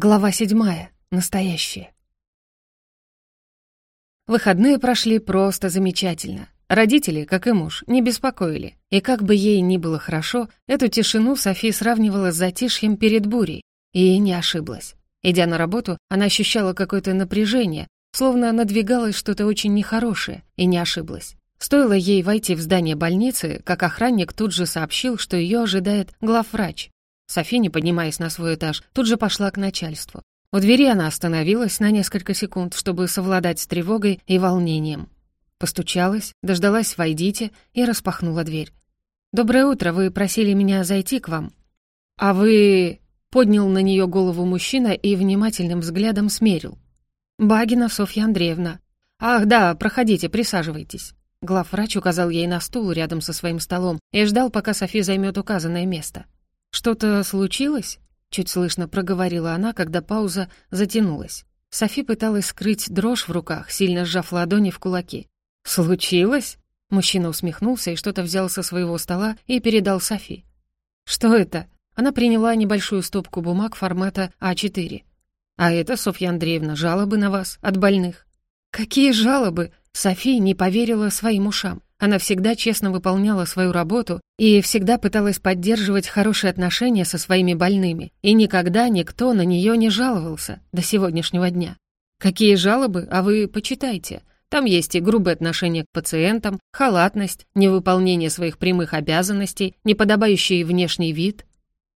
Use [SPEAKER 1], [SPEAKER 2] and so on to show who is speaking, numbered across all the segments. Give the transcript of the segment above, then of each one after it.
[SPEAKER 1] Глава седьмая. Настоящее. Выходные прошли просто замечательно. Родители, как и муж, не беспокоили. И как бы ей ни было хорошо, эту тишину София сравнивала с затишьем перед бурей. И не ошиблась. Идя на работу, она ощущала какое-то напряжение, словно надвигалось что-то очень нехорошее, и не ошиблась. Стоило ей войти в здание больницы, как охранник тут же сообщил, что ее ожидает главврач. Софи, не поднимаясь на свой этаж, тут же пошла к начальству. У двери она остановилась на несколько секунд, чтобы совладать с тревогой и волнением. Постучалась, дождалась «Войдите» и распахнула дверь. «Доброе утро, вы просили меня зайти к вам». «А вы...» — поднял на нее голову мужчина и внимательным взглядом смерил. «Багина Софья Андреевна». «Ах, да, проходите, присаживайтесь». Главврач указал ей на стул рядом со своим столом и ждал, пока Софи займет указанное место. «Что-то случилось?» — чуть слышно проговорила она, когда пауза затянулась. Софи пыталась скрыть дрожь в руках, сильно сжав ладони в кулаки. «Случилось?» Мужчина усмехнулся и что-то взял со своего стола и передал Софи. «Что это?» Она приняла небольшую стопку бумаг формата А4. «А это, Софья Андреевна, жалобы на вас от больных». «Какие жалобы?» София не поверила своим ушам. Она всегда честно выполняла свою работу и всегда пыталась поддерживать хорошие отношения со своими больными, и никогда никто на нее не жаловался до сегодняшнего дня. Какие жалобы, а вы почитайте. Там есть и грубое отношение к пациентам, халатность, невыполнение своих прямых обязанностей, неподобающий внешний вид.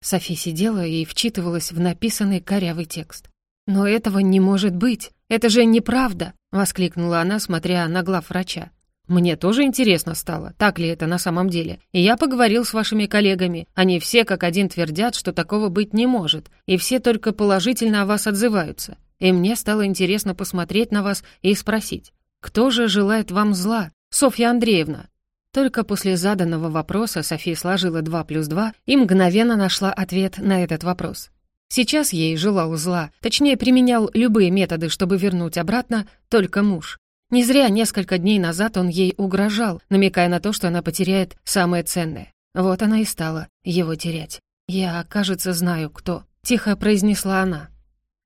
[SPEAKER 1] Софи сидела и вчитывалась в написанный корявый текст. «Но этого не может быть! Это же неправда!» — воскликнула она, смотря на глав врача. Мне тоже интересно стало, так ли это на самом деле. И я поговорил с вашими коллегами. Они все как один твердят, что такого быть не может, и все только положительно о вас отзываются. И мне стало интересно посмотреть на вас и спросить, кто же желает вам зла? Софья Андреевна. Только после заданного вопроса София сложила 2 плюс 2 и мгновенно нашла ответ на этот вопрос. Сейчас ей желал зла, точнее, применял любые методы, чтобы вернуть обратно только муж. Не зря несколько дней назад он ей угрожал, намекая на то, что она потеряет самое ценное. Вот она и стала его терять. «Я, кажется, знаю, кто», — тихо произнесла она.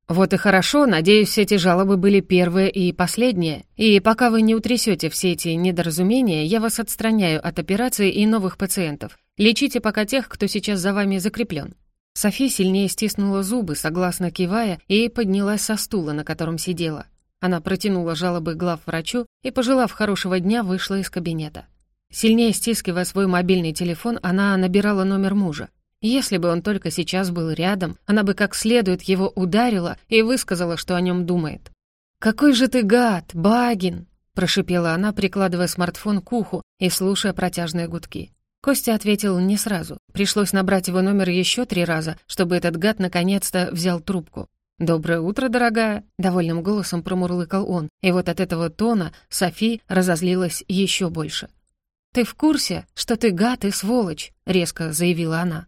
[SPEAKER 1] «Вот и хорошо, надеюсь, эти жалобы были первые и последние. И пока вы не утрясете все эти недоразумения, я вас отстраняю от операции и новых пациентов. Лечите пока тех, кто сейчас за вами закреплен». Софи сильнее стиснула зубы, согласно кивая, и поднялась со стула, на котором сидела. Она протянула жалобы глав врачу и, пожелав хорошего дня, вышла из кабинета. Сильнее стискивая свой мобильный телефон, она набирала номер мужа. Если бы он только сейчас был рядом, она бы как следует его ударила и высказала, что о нем думает. «Какой же ты гад, Багин!» — прошипела она, прикладывая смартфон к уху и слушая протяжные гудки. Костя ответил не сразу. Пришлось набрать его номер еще три раза, чтобы этот гад наконец-то взял трубку. «Доброе утро, дорогая!» — довольным голосом промурлыкал он, и вот от этого тона Софи разозлилась еще больше. «Ты в курсе, что ты гад и сволочь?» — резко заявила она.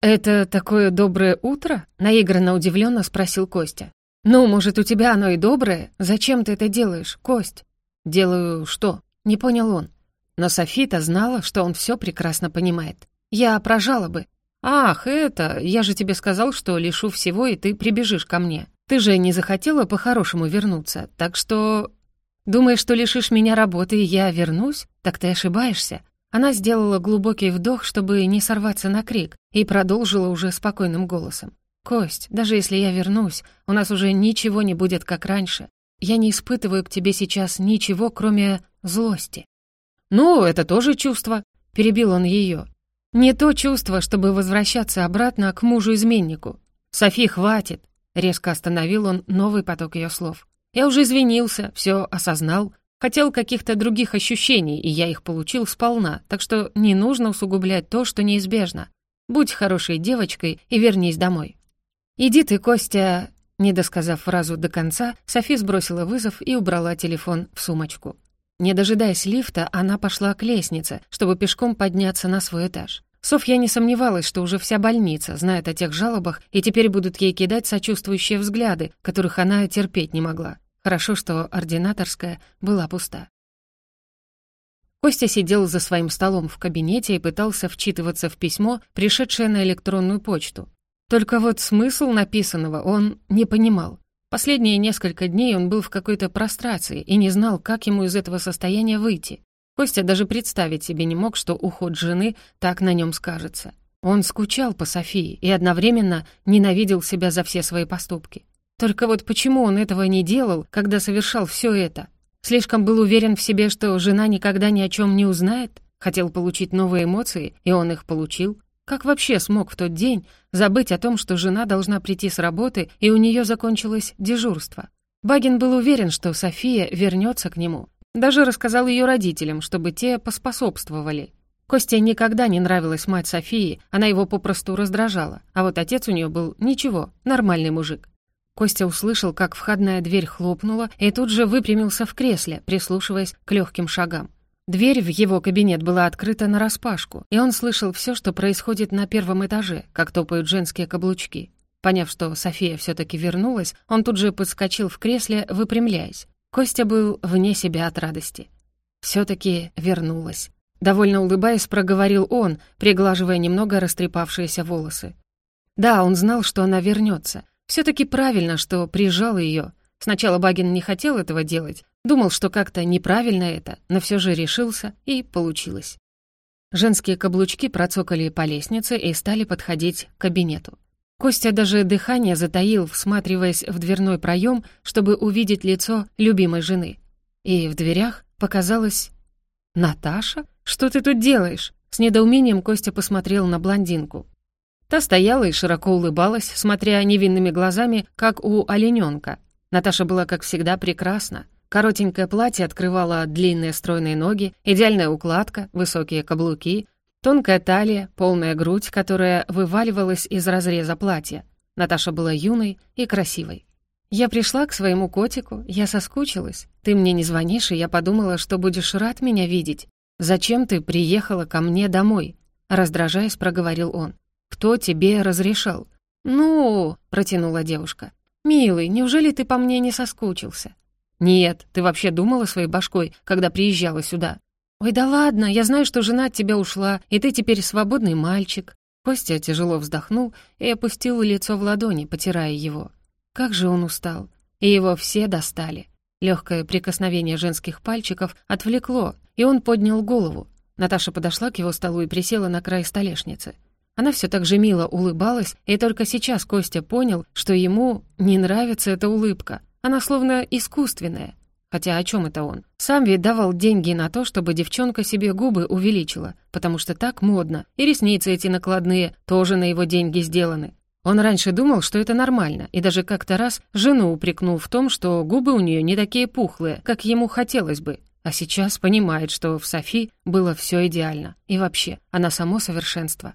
[SPEAKER 1] «Это такое доброе утро?» — наигранно удивленно спросил Костя. «Ну, может, у тебя оно и доброе? Зачем ты это делаешь, Кость?» «Делаю что?» — не понял он. Но Софита знала, что он все прекрасно понимает. «Я про жалобы. «Ах, это... Я же тебе сказал, что лишу всего, и ты прибежишь ко мне. Ты же не захотела по-хорошему вернуться, так что...» «Думаешь, что лишишь меня работы, и я вернусь? Так ты ошибаешься». Она сделала глубокий вдох, чтобы не сорваться на крик, и продолжила уже спокойным голосом. «Кость, даже если я вернусь, у нас уже ничего не будет, как раньше. Я не испытываю к тебе сейчас ничего, кроме злости». «Ну, это тоже чувство», — перебил он ее. Не то чувство, чтобы возвращаться обратно к мужу-изменнику. «Софи, хватит!» — резко остановил он новый поток ее слов. «Я уже извинился, все осознал. Хотел каких-то других ощущений, и я их получил сполна, так что не нужно усугублять то, что неизбежно. Будь хорошей девочкой и вернись домой». «Иди ты, Костя...» Не досказав фразу до конца, Софи сбросила вызов и убрала телефон в сумочку. Не дожидаясь лифта, она пошла к лестнице, чтобы пешком подняться на свой этаж. Софья не сомневалась, что уже вся больница знает о тех жалобах и теперь будут ей кидать сочувствующие взгляды, которых она терпеть не могла. Хорошо, что ординаторская была пуста. Костя сидел за своим столом в кабинете и пытался вчитываться в письмо, пришедшее на электронную почту. Только вот смысл написанного он не понимал. Последние несколько дней он был в какой-то прострации и не знал, как ему из этого состояния выйти. Костя даже представить себе не мог, что уход жены так на нем скажется. Он скучал по Софии и одновременно ненавидел себя за все свои поступки. Только вот почему он этого не делал, когда совершал все это? Слишком был уверен в себе, что жена никогда ни о чем не узнает? Хотел получить новые эмоции, и он их получил? Как вообще смог в тот день забыть о том, что жена должна прийти с работы, и у нее закончилось дежурство? Багин был уверен, что София вернется к нему. Даже рассказал ее родителям, чтобы те поспособствовали. Косте никогда не нравилась мать Софии, она его попросту раздражала, а вот отец у нее был ничего, нормальный мужик. Костя услышал, как входная дверь хлопнула, и тут же выпрямился в кресле, прислушиваясь к легким шагам. Дверь в его кабинет была открыта нараспашку, и он слышал все, что происходит на первом этаже, как топают женские каблучки. Поняв, что София все таки вернулась, он тут же подскочил в кресле, выпрямляясь. Костя был вне себя от радости. все таки вернулась. Довольно улыбаясь, проговорил он, приглаживая немного растрепавшиеся волосы. Да, он знал, что она вернется. все таки правильно, что прижал ее. Сначала Багин не хотел этого делать, Думал, что как-то неправильно это, но все же решился, и получилось. Женские каблучки процокали по лестнице и стали подходить к кабинету. Костя даже дыхание затаил, всматриваясь в дверной проем, чтобы увидеть лицо любимой жены. И в дверях показалось... «Наташа? Что ты тут делаешь?» С недоумением Костя посмотрел на блондинку. Та стояла и широко улыбалась, смотря невинными глазами, как у олененка. Наташа была, как всегда, прекрасна. Коротенькое платье открывало длинные стройные ноги, идеальная укладка, высокие каблуки, тонкая талия, полная грудь, которая вываливалась из разреза платья. Наташа была юной и красивой. «Я пришла к своему котику, я соскучилась. Ты мне не звонишь, и я подумала, что будешь рад меня видеть. Зачем ты приехала ко мне домой?» Раздражаясь, проговорил он. «Кто тебе разрешал?» «Ну...» — протянула девушка. «Милый, неужели ты по мне не соскучился? «Нет, ты вообще думала своей башкой, когда приезжала сюда?» «Ой, да ладно, я знаю, что жена от тебя ушла, и ты теперь свободный мальчик». Костя тяжело вздохнул и опустил лицо в ладони, потирая его. Как же он устал. И его все достали. Легкое прикосновение женских пальчиков отвлекло, и он поднял голову. Наташа подошла к его столу и присела на край столешницы. Она все так же мило улыбалась, и только сейчас Костя понял, что ему не нравится эта улыбка. Она словно искусственная. Хотя о чем это он? Сам ведь давал деньги на то, чтобы девчонка себе губы увеличила, потому что так модно, и ресницы эти накладные тоже на его деньги сделаны. Он раньше думал, что это нормально, и даже как-то раз жену упрекнул в том, что губы у нее не такие пухлые, как ему хотелось бы. А сейчас понимает, что в Софи было все идеально. И вообще, она само совершенство.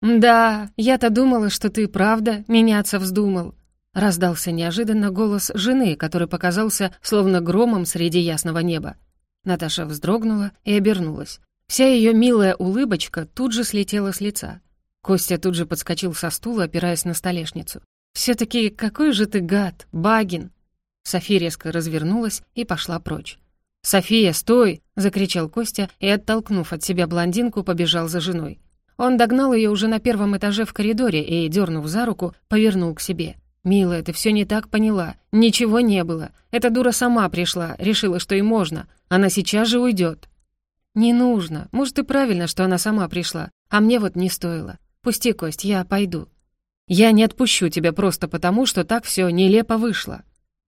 [SPEAKER 1] «Да, я-то думала, что ты правда меняться вздумал», Раздался неожиданно голос жены, который показался словно громом среди ясного неба. Наташа вздрогнула и обернулась. Вся ее милая улыбочка тут же слетела с лица. Костя тут же подскочил со стула, опираясь на столешницу. все таки какой же ты гад, Багин!» София резко развернулась и пошла прочь. «София, стой!» — закричал Костя и, оттолкнув от себя блондинку, побежал за женой. Он догнал ее уже на первом этаже в коридоре и, дернув за руку, повернул к себе. «Милая, ты все не так поняла. Ничего не было. Эта дура сама пришла, решила, что и можно. Она сейчас же уйдет». «Не нужно. Может, и правильно, что она сама пришла. А мне вот не стоило. Пусти, Кость, я пойду». «Я не отпущу тебя просто потому, что так все нелепо вышло».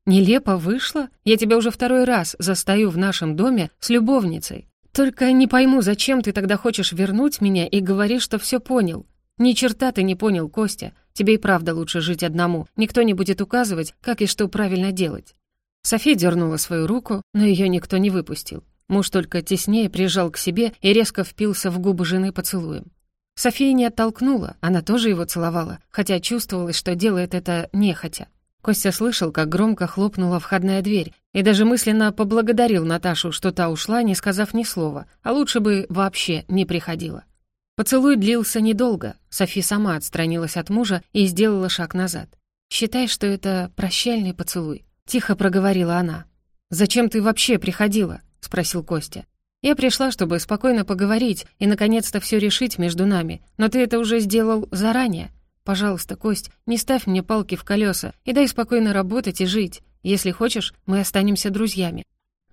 [SPEAKER 1] «Нелепо вышло? Я тебя уже второй раз застаю в нашем доме с любовницей. Только не пойму, зачем ты тогда хочешь вернуть меня и говоришь, что все понял. Ни черта ты не понял, Костя. Тебе и правда лучше жить одному. Никто не будет указывать, как и что правильно делать». София дернула свою руку, но ее никто не выпустил. Муж только теснее прижал к себе и резко впился в губы жены поцелуем. София не оттолкнула, она тоже его целовала, хотя чувствовалось, что делает это нехотя. Костя слышал, как громко хлопнула входная дверь, и даже мысленно поблагодарил Наташу, что та ушла, не сказав ни слова, а лучше бы вообще не приходила. Поцелуй длился недолго. Софи сама отстранилась от мужа и сделала шаг назад. «Считай, что это прощальный поцелуй», — тихо проговорила она. «Зачем ты вообще приходила?» — спросил Костя. «Я пришла, чтобы спокойно поговорить и, наконец-то, все решить между нами, но ты это уже сделал заранее. Пожалуйста, Кость, не ставь мне палки в колеса и дай спокойно работать и жить. Если хочешь, мы останемся друзьями».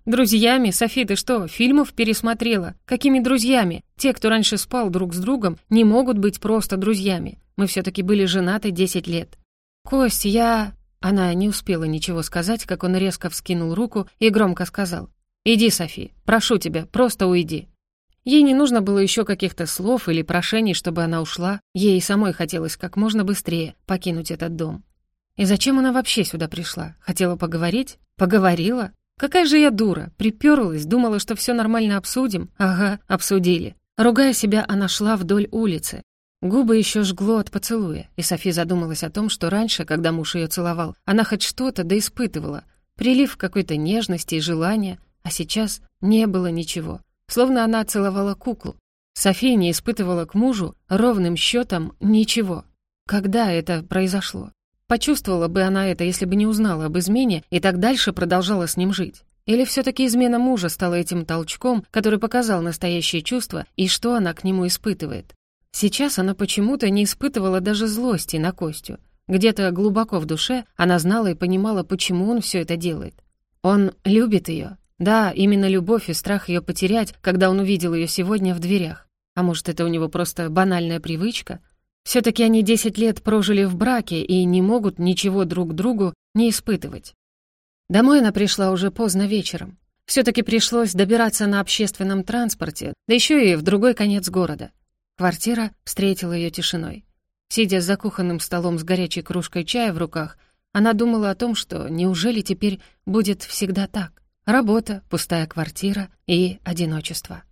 [SPEAKER 1] «Друзьями? Софи, ты что, фильмов пересмотрела? Какими друзьями? Те, кто раньше спал друг с другом, не могут быть просто друзьями. Мы все таки были женаты 10 лет». «Кость, я...» Она не успела ничего сказать, как он резко вскинул руку и громко сказал. «Иди, Софи, прошу тебя, просто уйди». Ей не нужно было еще каких-то слов или прошений, чтобы она ушла. Ей самой хотелось как можно быстрее покинуть этот дом. И зачем она вообще сюда пришла? Хотела поговорить? Поговорила? Какая же я дура! Приперлась, думала, что все нормально обсудим. Ага, обсудили. Ругая себя, она шла вдоль улицы. Губы еще жгло от поцелуя, и Софи задумалась о том, что раньше, когда муж ее целовал, она хоть что-то да испытывала. Прилив какой-то нежности и желания, а сейчас не было ничего. Словно она целовала куклу. София не испытывала к мужу ровным счетом ничего. Когда это произошло? Почувствовала бы она это, если бы не узнала об измене и так дальше продолжала с ним жить. Или все таки измена мужа стала этим толчком, который показал настоящее чувство и что она к нему испытывает? Сейчас она почему-то не испытывала даже злости на Костю. Где-то глубоко в душе она знала и понимала, почему он все это делает. Он любит ее. Да, именно любовь и страх ее потерять, когда он увидел ее сегодня в дверях. А может, это у него просто банальная привычка? Все таки они 10 лет прожили в браке и не могут ничего друг другу не испытывать. Домой она пришла уже поздно вечером. все таки пришлось добираться на общественном транспорте, да еще и в другой конец города. Квартира встретила ее тишиной. Сидя за кухонным столом с горячей кружкой чая в руках, она думала о том, что неужели теперь будет всегда так? Работа, пустая квартира и одиночество.